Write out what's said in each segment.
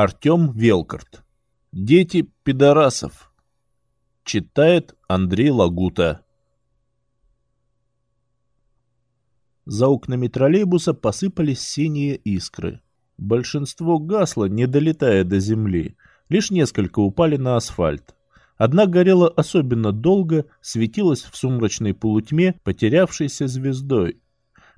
Артем Велкарт. Дети пидорасов. Читает Андрей Лагута. За окнами троллейбуса посыпались синие искры. Большинство гасло, не долетая до земли. Лишь несколько упали на асфальт. Одна горела особенно долго, светилась в сумрачной полутьме, потерявшейся звездой.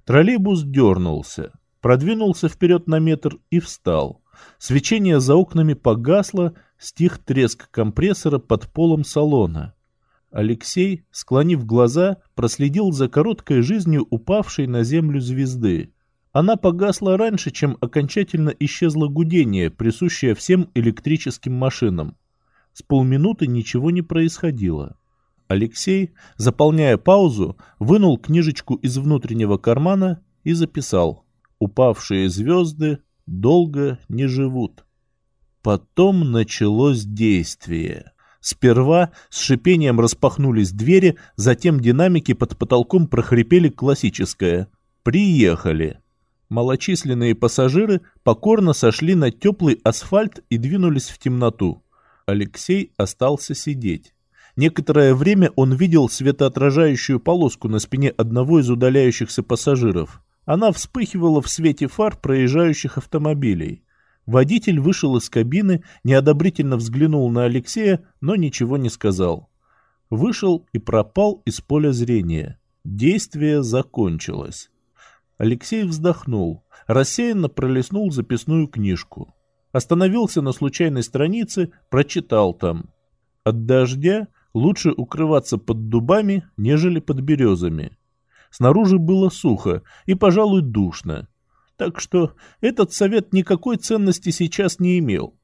Троллейбус дернулся, продвинулся вперед на метр и встал. Свечение за окнами погасло, стих треск компрессора под полом салона. Алексей, склонив глаза, проследил за короткой жизнью упавшей на землю звезды. Она погасла раньше, чем окончательно исчезло гудение, присущее всем электрическим машинам. С полминуты ничего не происходило. Алексей, заполняя паузу, вынул книжечку из внутреннего кармана и записал «Упавшие звезды долго не живут. Потом началось действие. Сперва с шипением распахнулись двери, затем динамики под потолком прохрипели классическое «Приехали». Малочисленные пассажиры покорно сошли на теплый асфальт и двинулись в темноту. Алексей остался сидеть. Некоторое время он видел светоотражающую полоску на спине одного из удаляющихся пассажиров. Она вспыхивала в свете фар проезжающих автомобилей. Водитель вышел из кабины, неодобрительно взглянул на Алексея, но ничего не сказал. Вышел и пропал из поля зрения. Действие закончилось. Алексей вздохнул, рассеянно пролистнул записную книжку. Остановился на случайной странице, прочитал там. От дождя лучше укрываться под дубами, нежели под березами. Снаружи было сухо и, пожалуй, душно. Так что этот совет никакой ценности сейчас не имел.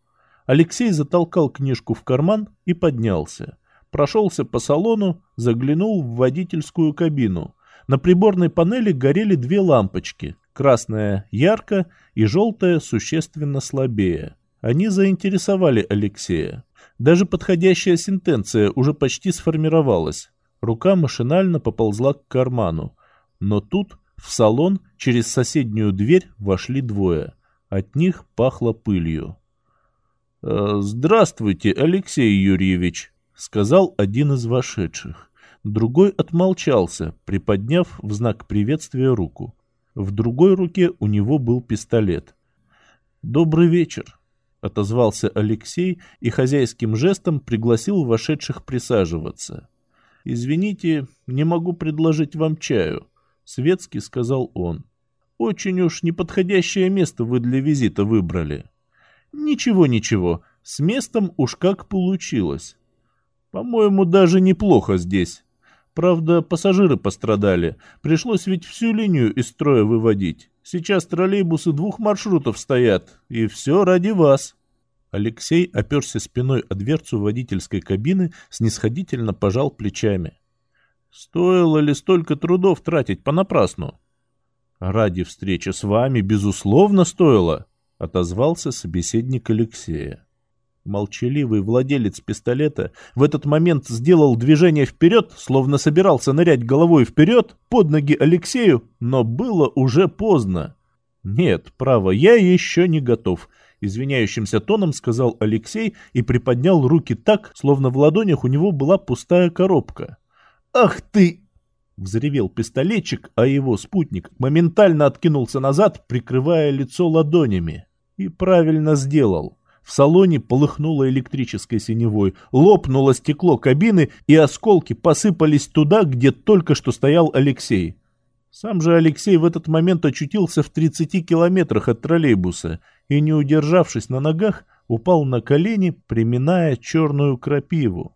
Алексей затолкал книжку в карман и поднялся. Прошелся по салону, заглянул в водительскую кабину. На приборной панели горели две лампочки. Красная ярко и желтая существенно слабее. Они заинтересовали Алексея. Даже подходящая сентенция уже почти сформировалась. Рука машинально поползла к карману. Но тут в салон через соседнюю дверь вошли двое. От них пахло пылью. «Э, «Здравствуйте, Алексей Юрьевич», — сказал один из вошедших. Другой отмолчался, приподняв в знак приветствия руку. В другой руке у него был пистолет. «Добрый вечер», — отозвался Алексей и хозяйским жестом пригласил вошедших присаживаться. «Извините, не могу предложить вам чаю», — светски сказал он. «Очень уж неподходящее место вы для визита выбрали». «Ничего, ничего, с местом уж как получилось. По-моему, даже неплохо здесь. Правда, пассажиры пострадали. Пришлось ведь всю линию из строя выводить. Сейчас троллейбусы двух маршрутов стоят, и все ради вас». Алексей оперся спиной о дверцу водительской кабины, снисходительно пожал плечами. «Стоило ли столько трудов тратить понапрасну?» «Ради встречи с вами, безусловно, стоило», — отозвался собеседник Алексея. Молчаливый владелец пистолета в этот момент сделал движение вперед, словно собирался нырять головой вперед под ноги Алексею, но было уже поздно. «Нет, право, я еще не готов», — извиняющимся тоном сказал Алексей и приподнял руки так, словно в ладонях у него была пустая коробка. «Ах ты!» — взревел пистолетчик, а его спутник моментально откинулся назад, прикрывая лицо ладонями. И правильно сделал. В салоне полыхнуло электрической синевой, лопнуло стекло кабины, и осколки посыпались туда, где только что стоял Алексей. Сам же Алексей в этот момент очутился в 30 километрах от троллейбуса и, не удержавшись на ногах, упал на колени, приминая черную крапиву.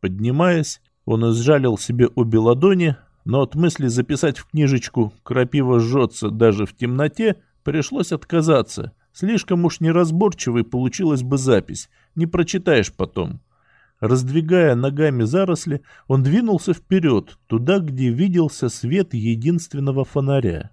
Поднимаясь, он изжалил себе обе ладони, но от мысли записать в книжечку «Крапива жжется даже в темноте» пришлось отказаться — Слишком уж неразборчивой получилась бы запись, не прочитаешь потом. Раздвигая ногами заросли, он двинулся вперед, туда, где виделся свет единственного фонаря.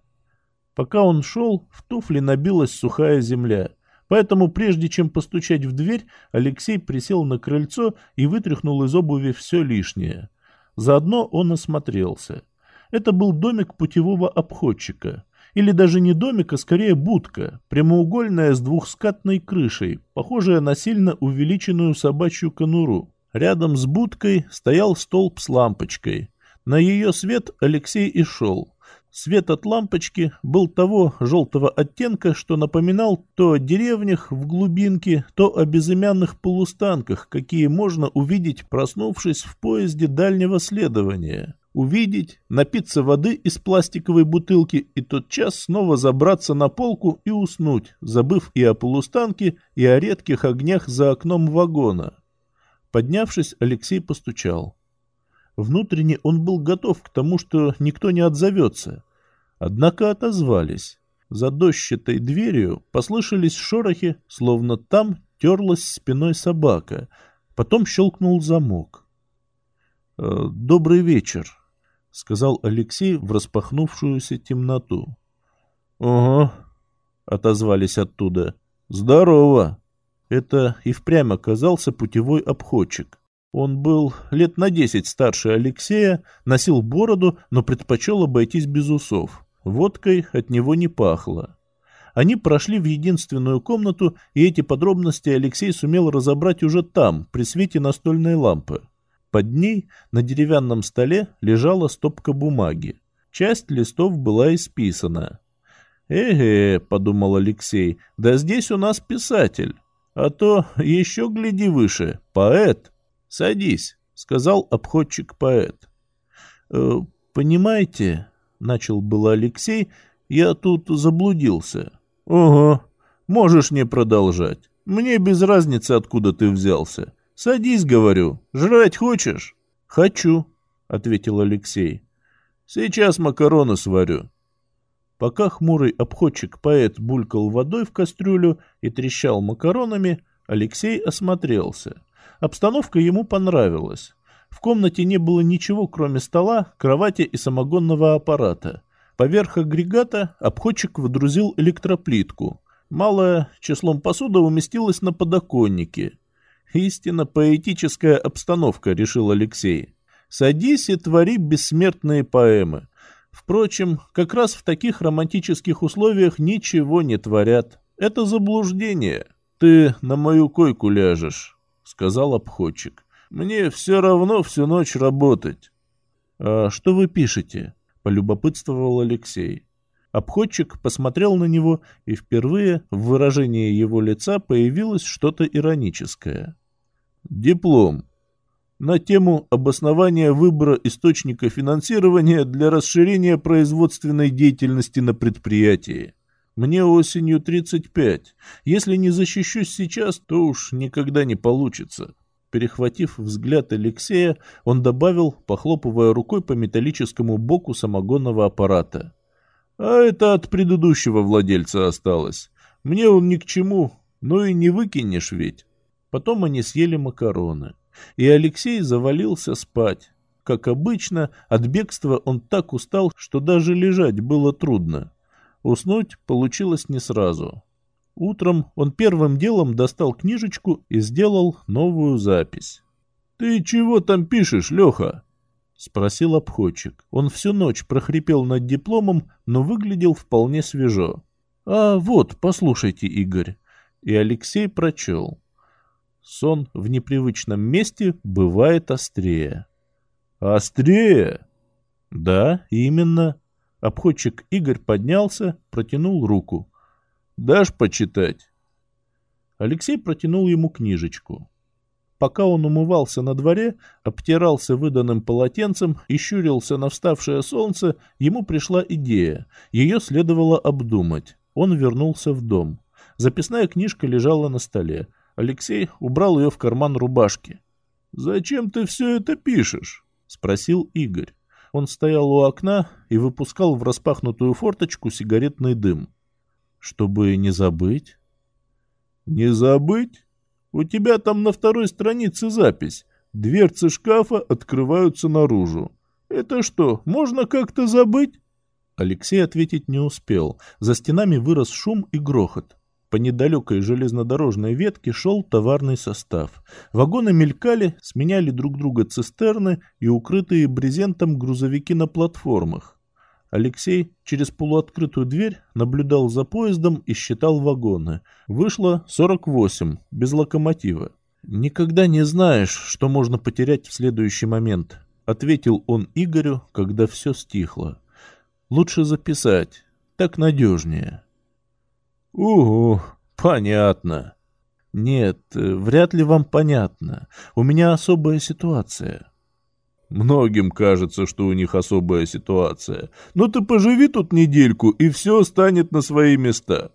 Пока он шел, в туфли набилась сухая земля. Поэтому, прежде чем постучать в дверь, Алексей присел на крыльцо и вытряхнул из обуви все лишнее. Заодно он осмотрелся. Это был домик путевого обходчика. Или даже не домик, а скорее будка, прямоугольная с двухскатной крышей, похожая на сильно увеличенную собачью конуру. Рядом с будкой стоял столб с лампочкой. На ее свет Алексей и шел. Свет от лампочки был того желтого оттенка, что напоминал то о деревнях в глубинке, то о безымянных полустанках, какие можно увидеть, проснувшись в поезде дальнего следования. Увидеть, напиться воды из пластиковой бутылки и тот час снова забраться на полку и уснуть, забыв и о полустанке, и о редких огнях за окном вагона. Поднявшись, Алексей постучал. Внутренне он был готов к тому, что никто не отзовется. Однако отозвались. За дощатой дверью послышались шорохи, словно там терлась спиной собака. Потом щелкнул замок. «Э, «Добрый вечер», — сказал Алексей в распахнувшуюся темноту. «Ого», — отозвались оттуда. «Здорово». Это и впрямь оказался путевой обходчик. Он был лет на десять старше Алексея, носил бороду, но предпочел обойтись без усов. Водкой от него не пахло. Они прошли в единственную комнату, и эти подробности Алексей сумел разобрать уже там, при свете настольной лампы. Под ней на деревянном столе лежала стопка бумаги. Часть листов была исписана. «Эге», — подумал Алексей, — «да здесь у нас писатель. А то еще гляди выше, поэт». «Садись», — сказал обходчик-поэт. «Э, «Понимаете», — начал было Алексей, — «я тут заблудился». «Ого, можешь не продолжать. Мне без разницы, откуда ты взялся. Садись, говорю. Жрать хочешь?» «Хочу», — ответил Алексей. «Сейчас макароны сварю». Пока хмурый обходчик-поэт булькал водой в кастрюлю и трещал макаронами, Алексей осмотрелся — Обстановка ему понравилась. В комнате не было ничего, кроме стола, кровати и самогонного аппарата. Поверх агрегата обходчик выдрузил электроплитку. Малое числом посуда уместилось на подоконнике. «Истинно поэтическая обстановка», — решил Алексей. «Садись и твори бессмертные поэмы». Впрочем, как раз в таких романтических условиях ничего не творят. Это заблуждение. Ты на мою койку ляжешь, — сказал обходчик. «Мне все равно всю ночь работать». «А что вы пишете?» — полюбопытствовал Алексей. Обходчик посмотрел на него, и впервые в выражении его лица появилось что-то ироническое. «Диплом. На тему обоснования выбора источника финансирования для расширения производственной деятельности на предприятии». Мне осенью 35. Если не защищусь сейчас, то уж никогда не получится. Перехватив взгляд Алексея, он добавил, похлопывая рукой по металлическому боку самогонного аппарата. А это от предыдущего владельца осталось. Мне он ни к чему, ну и не выкинешь ведь. Потом они съели макароны. И Алексей завалился спать. Как обычно, от бегства он так устал, что даже лежать было трудно. Уснуть получилось не сразу. Утром он первым делом достал книжечку и сделал новую запись. «Ты чего там пишешь, Леха?» — спросил обходчик. Он всю ночь прохрипел над дипломом, но выглядел вполне свежо. «А вот, послушайте, Игорь». И Алексей прочел. Сон в непривычном месте бывает острее. «Острее?» «Да, именно. Обходчик Игорь поднялся, протянул руку. «Дашь почитать?» Алексей протянул ему книжечку. Пока он умывался на дворе, обтирался выданным полотенцем и щурился на вставшее солнце, ему пришла идея. Ее следовало обдумать. Он вернулся в дом. Записная книжка лежала на столе. Алексей убрал ее в карман рубашки. «Зачем ты все это пишешь?» — спросил Игорь. Он стоял у окна и выпускал в распахнутую форточку сигаретный дым. Чтобы не забыть. Не забыть? У тебя там на второй странице запись. Дверцы шкафа открываются наружу. Это что, можно как-то забыть? Алексей ответить не успел. За стенами вырос шум и грохот. По недалекой железнодорожной ветке шел товарный состав. Вагоны мелькали, сменяли друг друга цистерны и укрытые брезентом грузовики на платформах. Алексей через полуоткрытую дверь наблюдал за поездом и считал вагоны. Вышло 48, без локомотива. «Никогда не знаешь, что можно потерять в следующий момент», — ответил он Игорю, когда все стихло. «Лучше записать, так надежнее». «Угу, понятно». «Нет, вряд ли вам понятно. У меня особая ситуация». Многим кажется, что у них особая ситуация. Но ты поживи тут недельку, и все станет на свои места.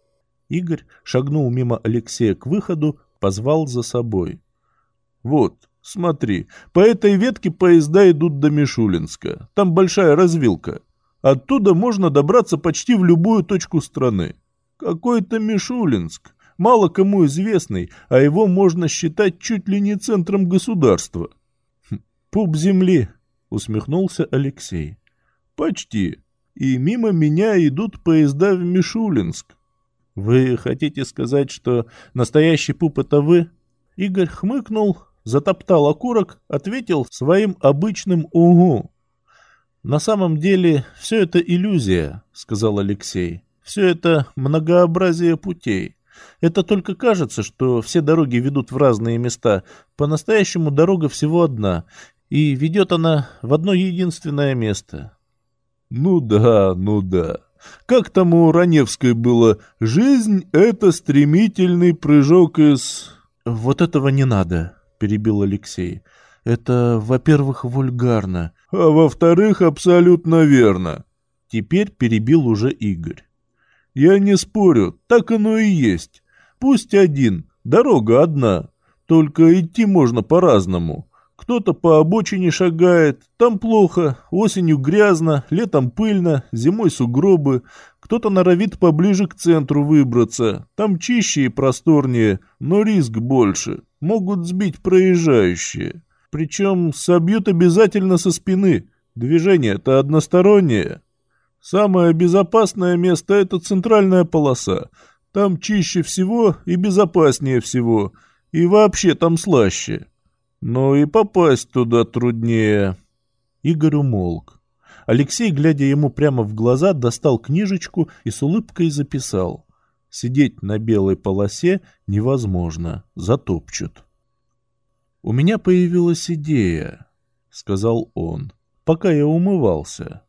Игорь шагнул мимо Алексея к выходу, позвал за собой. Вот, смотри, по этой ветке поезда идут до Мишулинска. Там большая развилка. Оттуда можно добраться почти в любую точку страны. Какой-то Мишулинск, мало кому известный, а его можно считать чуть ли не центром государства. «Пуп земли», — усмехнулся Алексей. «Почти. И мимо меня идут поезда в Мишулинск». «Вы хотите сказать, что настоящий пуп — это вы?» Игорь хмыкнул, затоптал окурок, ответил своим обычным «угу». «На самом деле все это иллюзия», — сказал Алексей. «Все это многообразие путей. Это только кажется, что все дороги ведут в разные места. По-настоящему дорога всего одна, и ведет она в одно единственное место. Ну да, ну да. Как там у Раневской было? Жизнь — это стремительный прыжок из... Вот этого не надо, перебил Алексей. Это, во-первых, вульгарно. А во-вторых, абсолютно верно. Теперь перебил уже Игорь. Я не спорю, так оно и есть. Пусть один, дорога одна. Только идти можно по-разному. Кто-то по обочине шагает, там плохо, осенью грязно, летом пыльно, зимой сугробы. Кто-то норовит поближе к центру выбраться, там чище и просторнее, но риск больше, могут сбить проезжающие. Причем собьют обязательно со спины, движение-то одностороннее. Самое безопасное место – это центральная полоса. Там чище всего и безопаснее всего, и вообще там слаще. Но и попасть туда труднее. Игорь умолк. Алексей, глядя ему прямо в глаза, достал книжечку и с улыбкой записал. Сидеть на белой полосе невозможно, затопчут. «У меня появилась идея», — сказал он, — «пока я умывался».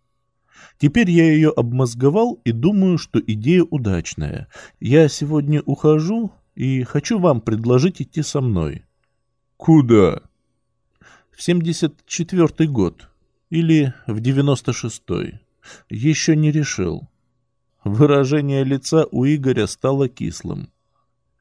Теперь я ее обмозговал и думаю, что идея удачная. Я сегодня ухожу и хочу вам предложить идти со мной. Куда? В 74-й год. Или в 96-й. Еще не решил. Выражение лица у Игоря стало кислым.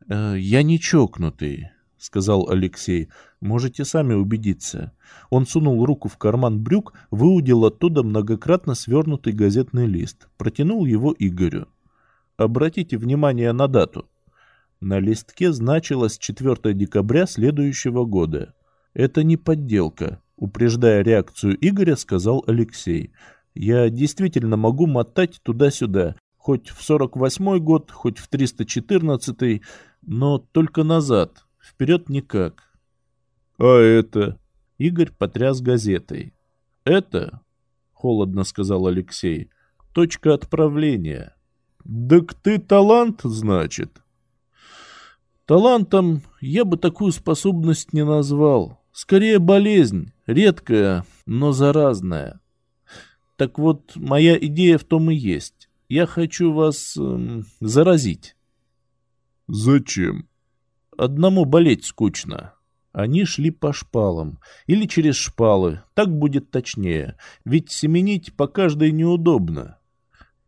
«Э, «Я не чокнутый», — сказал Алексей. «Можете сами убедиться». Он сунул руку в карман брюк, выудил оттуда многократно свернутый газетный лист, протянул его Игорю. «Обратите внимание на дату. На листке значилось 4 декабря следующего года. Это не подделка, упреждая реакцию Игоря, сказал Алексей. Я действительно могу мотать туда-сюда, хоть в 48 год, хоть в 314, но только назад, вперед никак. А это? Игорь потряс газетой. Это, холодно сказал Алексей, точка отправления. Так ты талант, значит? Талантом я бы такую способность не назвал. Скорее болезнь, редкая, но заразная. Так вот, моя идея в том и есть. Я хочу вас эм, заразить. Зачем? Одному болеть скучно. Они шли по шпалам. Или через шпалы. Так будет точнее. Ведь семенить по каждой неудобно.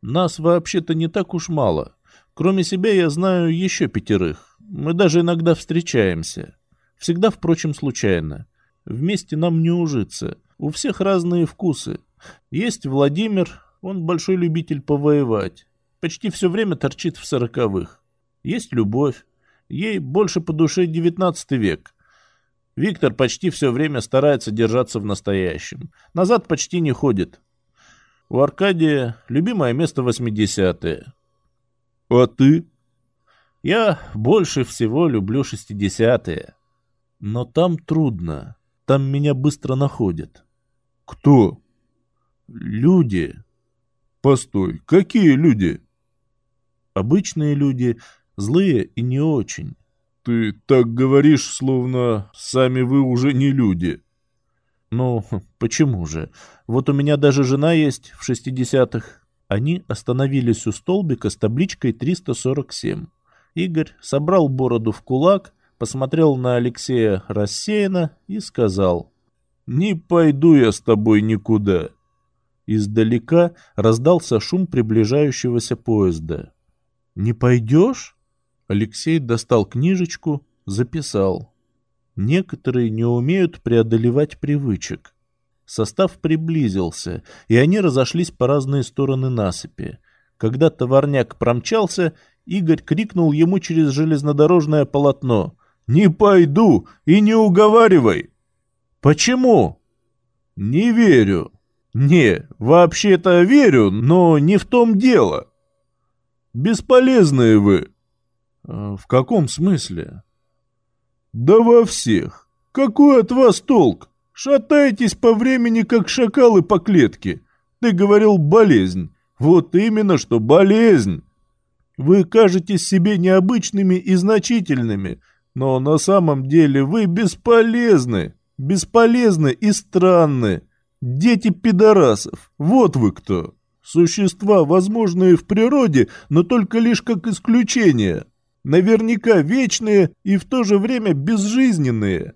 Нас вообще-то не так уж мало. Кроме себя я знаю еще пятерых. Мы даже иногда встречаемся. Всегда, впрочем, случайно. Вместе нам не ужиться. У всех разные вкусы. Есть Владимир, он большой любитель повоевать. Почти все время торчит в сороковых. Есть Любовь. Ей больше по душе девятнадцатый век. Виктор почти все время старается держаться в настоящем. Назад почти не ходит. У Аркадия любимое место восьмидесятые. А ты? Я больше всего люблю шестидесятые. Но там трудно. Там меня быстро находят. Кто? Люди. Постой, какие люди? Обычные люди, злые и не очень. Ты так говоришь, словно сами вы уже не люди. Ну, почему же? Вот у меня даже жена есть в шестидесятых. Они остановились у столбика с табличкой 347. Игорь собрал бороду в кулак, посмотрел на Алексея рассеянно и сказал. «Не пойду я с тобой никуда». Издалека раздался шум приближающегося поезда. «Не пойдешь?» Алексей достал книжечку, записал. Некоторые не умеют преодолевать привычек. Состав приблизился, и они разошлись по разные стороны насыпи. Когда товарняк промчался, Игорь крикнул ему через железнодорожное полотно. «Не пойду и не уговаривай!» «Почему?» «Не верю». «Не, вообще-то верю, но не в том дело». «Бесполезные вы». «В каком смысле?» «Да во всех. Какой от вас толк? Шатаетесь по времени, как шакалы по клетке. Ты говорил болезнь. Вот именно, что болезнь. Вы кажетесь себе необычными и значительными, но на самом деле вы бесполезны, бесполезны и странны. Дети пидорасов, вот вы кто. Существа, возможные в природе, но только лишь как исключение. Наверняка вечные и в то же время безжизненные.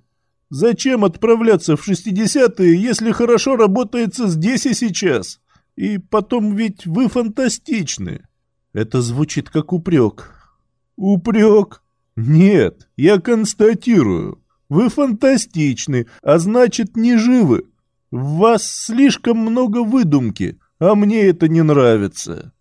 Зачем отправляться в 60-е, если хорошо работается здесь и сейчас? И потом ведь вы фантастичны. Это звучит как упрек. Упрек? Нет, я констатирую. Вы фантастичны, а значит не живы. В вас слишком много выдумки, а мне это не нравится.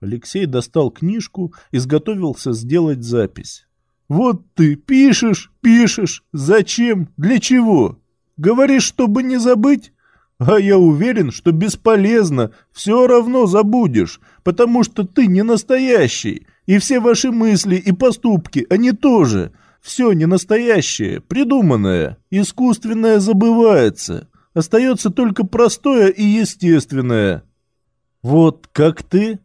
Алексей достал книжку и изготовился сделать запись. «Вот ты пишешь, пишешь. Зачем? Для чего? Говоришь, чтобы не забыть? А я уверен, что бесполезно. Все равно забудешь, потому что ты не настоящий. И все ваши мысли и поступки, они тоже. Все не настоящее, придуманное, искусственное забывается. Остается только простое и естественное. Вот как ты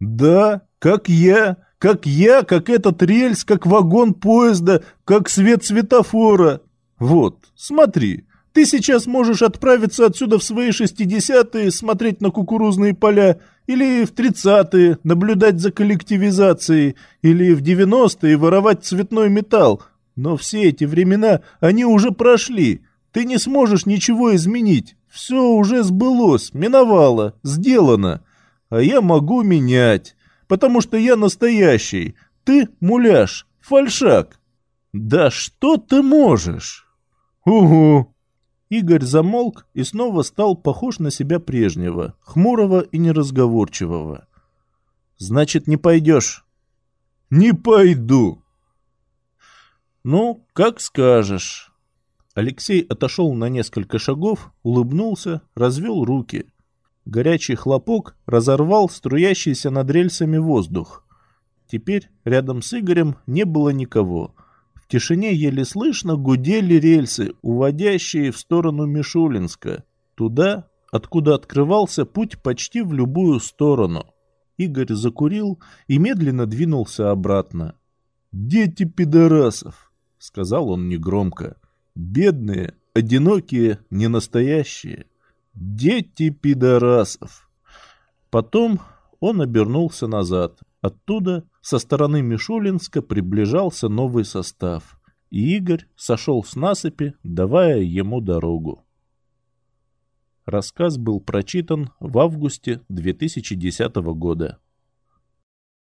да, как я, как я, как этот рельс, как вагон поезда, как свет светофора. Вот, смотри, ты сейчас можешь отправиться отсюда в свои шестидесятые, смотреть на кукурузные поля, или в тридцатые, наблюдать за коллективизацией, или в девяностые воровать цветной металл. Но все эти времена, они уже прошли. Ты не сможешь ничего изменить. Все уже сбылось, миновало, сделано а я могу менять, потому что я настоящий, ты муляж, фальшак. Да что ты можешь? Угу. Игорь замолк и снова стал похож на себя прежнего, хмурого и неразговорчивого. Значит, не пойдешь? Не пойду. Ну, как скажешь. Алексей отошел на несколько шагов, улыбнулся, развел руки – Горячий хлопок разорвал струящийся над рельсами воздух. Теперь рядом с Игорем не было никого. В тишине еле слышно гудели рельсы, уводящие в сторону Мишулинска, туда, откуда открывался путь почти в любую сторону. Игорь закурил и медленно двинулся обратно. «Дети пидорасов!» — сказал он негромко. «Бедные, одинокие, ненастоящие». Дети пидорасов. Потом он обернулся назад. Оттуда, со стороны Мишулинска, приближался новый состав, и Игорь сошел с насыпи, давая ему дорогу. Рассказ был прочитан в августе 2010 года.